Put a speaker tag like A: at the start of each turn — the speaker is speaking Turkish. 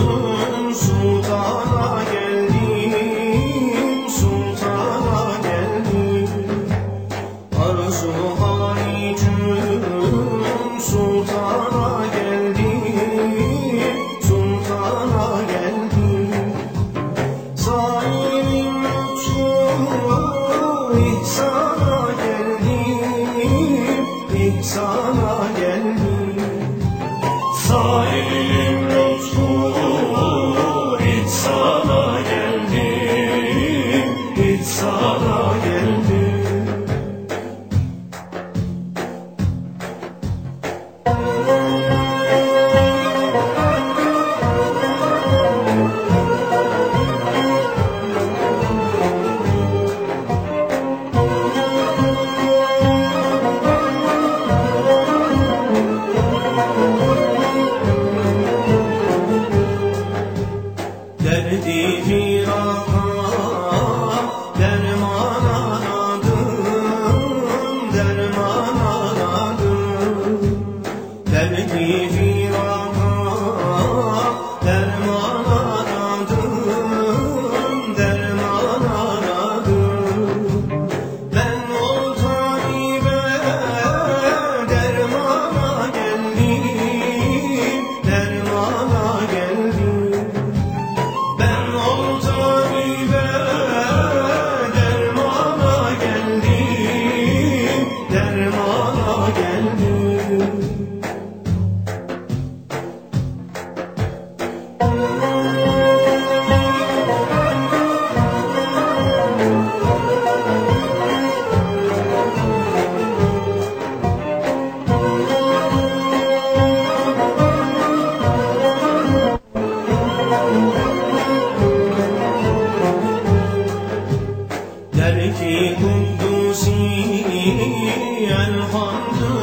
A: Gözüm sultana geldim, sultana geldim. Arzu sultana geldim, sultana geldim Zalim tutsun derdimi 远方的。